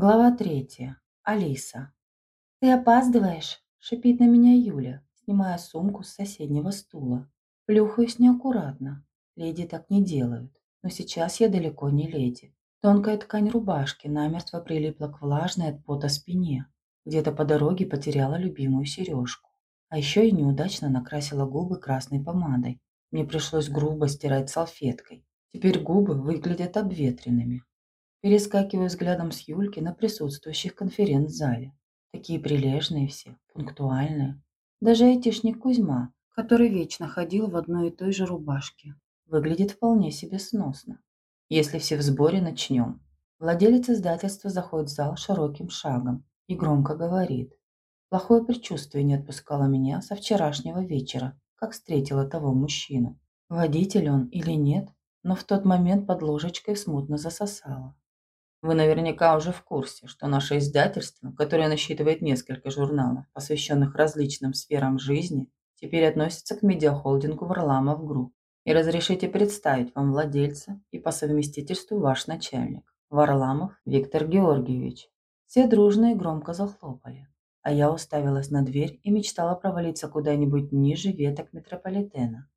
Глава третья. Алиса. «Ты опаздываешь?» – шипит на меня Юля, снимая сумку с соседнего стула. Плюхаюсь неаккуратно. Леди так не делают. Но сейчас я далеко не леди. Тонкая ткань рубашки намертво прилипла к влажной от пота спине. Где-то по дороге потеряла любимую сережку. А еще и неудачно накрасила губы красной помадой. Мне пришлось грубо стирать салфеткой. Теперь губы выглядят обветренными. Перескакиваю взглядом с Юльки на присутствующих в конференц-зале. Такие прилежные все, пунктуальные. Даже айтишник Кузьма, который вечно ходил в одной и той же рубашке, выглядит вполне себе сносно. Если все в сборе, начнем. Владелец издательства заходит в зал широким шагом и громко говорит. Плохое предчувствие не отпускало меня со вчерашнего вечера, как встретила того мужчину. Водитель он или нет, но в тот момент под ложечкой смутно засосало. Вы наверняка уже в курсе, что наше издательство, которое насчитывает несколько журналов, посвященных различным сферам жизни, теперь относится к медиахолдингу Варламов Групп. И разрешите представить вам владельца и по совместительству ваш начальник, Варламов Виктор Георгиевич. Все дружно и громко захлопали, а я уставилась на дверь и мечтала провалиться куда-нибудь ниже веток метрополитена.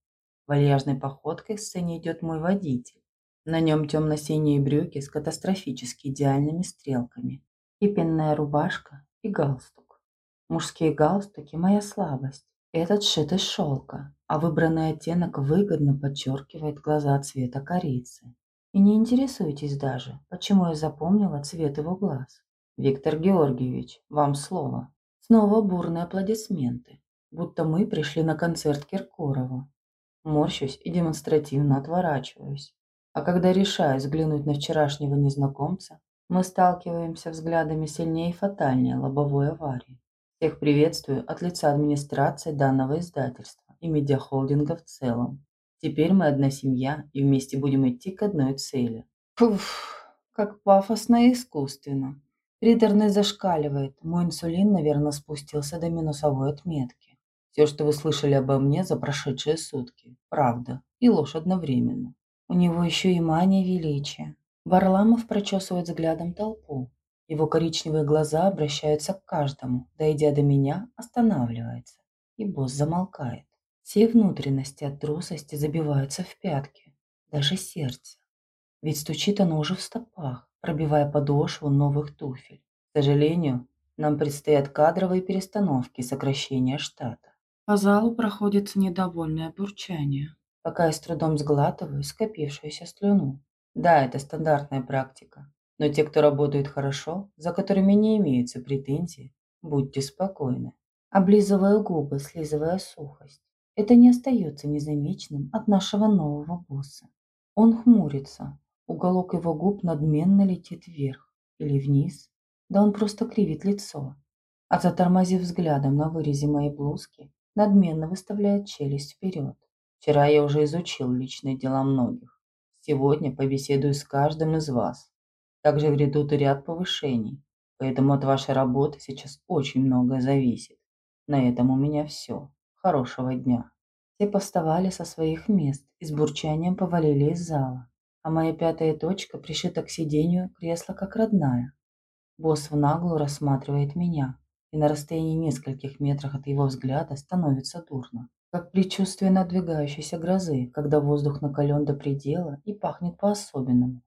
Вальяжной походкой к сцене идет мой водитель на нем темно-синие брюки с катастрофически идеальными стрелками, и пенная рубашка, и галстук. Мужские галстуки – моя слабость. Этот сшит из шелка, а выбранный оттенок выгодно подчеркивает глаза цвета корицы. И не интересуйтесь даже, почему я запомнила цвет его глаз. Виктор Георгиевич, вам слово. Снова бурные аплодисменты, будто мы пришли на концерт Киркорова. Морщусь и демонстративно отворачиваюсь. А когда решаю взглянуть на вчерашнего незнакомца, мы сталкиваемся взглядами сильнее и фатальнее лобовой аварии. Всех приветствую от лица администрации данного издательства и медиахолдинга в целом. Теперь мы одна семья и вместе будем идти к одной цели. Пуф, как пафосно и искусственно. Приторный зашкаливает. Мой инсулин, наверное, спустился до минусовой отметки. Все, что вы слышали обо мне за прошедшие сутки, правда и ложь одновременно. У него еще и мания величия. Варламов прочесывает взглядом толпу. Его коричневые глаза обращаются к каждому. Дойдя до меня, останавливается. И босс замолкает. Все внутренности от трусости забиваются в пятки. Даже сердце. Ведь стучит оно уже в стопах, пробивая подошву новых туфель. К сожалению, нам предстоят кадровые перестановки и сокращение штата. По залу проходит недовольное бурчание пока я с трудом сглатываю скопившуюся слюну. Да, это стандартная практика. Но те, кто работает хорошо, за которыми не имеются претензий, будьте спокойны. Облизываю губы, слизывая сухость. Это не остается незамеченным от нашего нового босса. Он хмурится. Уголок его губ надменно летит вверх или вниз. Да он просто кривит лицо. А затормозив взглядом на вырезе моей блузки, надменно выставляет челюсть вперед. Вчера я уже изучил личные дела многих. Сегодня побеседую с каждым из вас. Также грядут и ряд повышений, поэтому от вашей работы сейчас очень многое зависит. На этом у меня все. Хорошего дня. Все повставали со своих мест и с бурчанием повалили из зала, а моя пятая точка пришита к сиденью кресла как родная. Босс в наглую рассматривает меня, и на расстоянии нескольких метров от его взгляда становится дурно как предчувствие надвигающейся грозы, когда воздух накален до предела и пахнет по-особенному.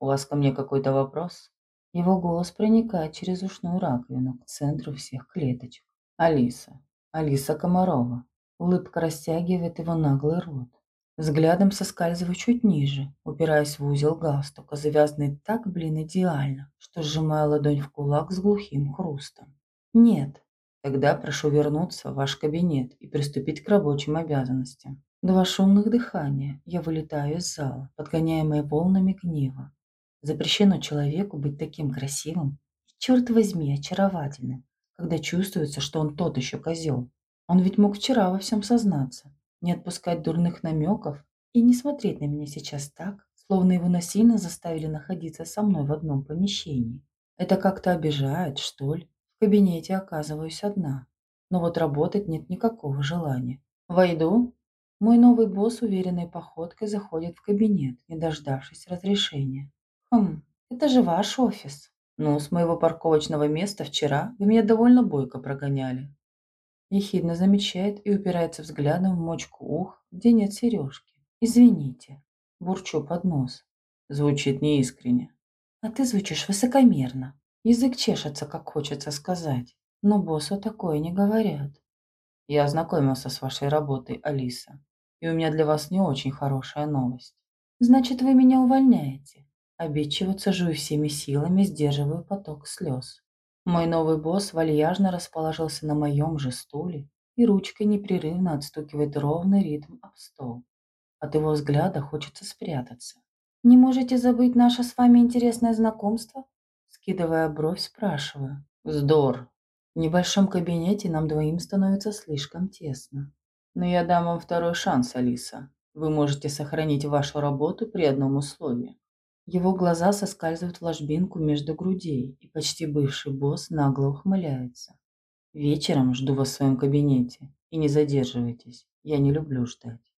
«У вас ко мне какой-то вопрос?» Его голос проникает через ушную раковину к центру всех клеточек. «Алиса. Алиса Комарова». Улыбка растягивает его наглый рот. Взглядом соскальзываю чуть ниже, упираясь в узел галстука, завязанный так, блин, идеально, что сжимаю ладонь в кулак с глухим хрустом. «Нет, Тогда прошу вернуться в ваш кабинет и приступить к рабочим обязанностям. Два шумных дыхания. Я вылетаю из зала, подгоняемая волнами гнева. Запрещено человеку быть таким красивым и, черт возьми, очаровательным, когда чувствуется, что он тот еще козел. Он ведь мог вчера во всем сознаться, не отпускать дурных намеков и не смотреть на меня сейчас так, словно его насильно заставили находиться со мной в одном помещении. Это как-то обижает, что ли? Кабинете оказываюсь одна, но вот работать нет никакого желания. Войду. Мой новый босс уверенной походкой заходит в кабинет, не дождавшись разрешения. Хм, это же ваш офис. Ну, с моего парковочного места вчера вы меня довольно бойко прогоняли. Ехидно замечает и упирается взглядом в мочку ух, где нет сережки. Извините. Бурчу под нос. Звучит неискренне. А ты звучишь высокомерно. Язык чешется, как хочется сказать. Но боссу такое не говорят. Я ознакомился с вашей работой, Алиса. И у меня для вас не очень хорошая новость. Значит, вы меня увольняете. Обидчиво цежу всеми силами сдерживаю поток слез. Мой новый босс вальяжно расположился на моем же стуле и ручкой непрерывно отстукивает ровный ритм об стол. От его взгляда хочется спрятаться. «Не можете забыть наше с вами интересное знакомство?» Скидывая бровь, спрашиваю. «Вздор!» В небольшом кабинете нам двоим становится слишком тесно. Но я дам вам второй шанс, Алиса. Вы можете сохранить вашу работу при одном условии. Его глаза соскальзывают в ложбинку между грудей, и почти бывший босс нагло ухмыляется. Вечером жду вас в своем кабинете. И не задерживайтесь, я не люблю ждать.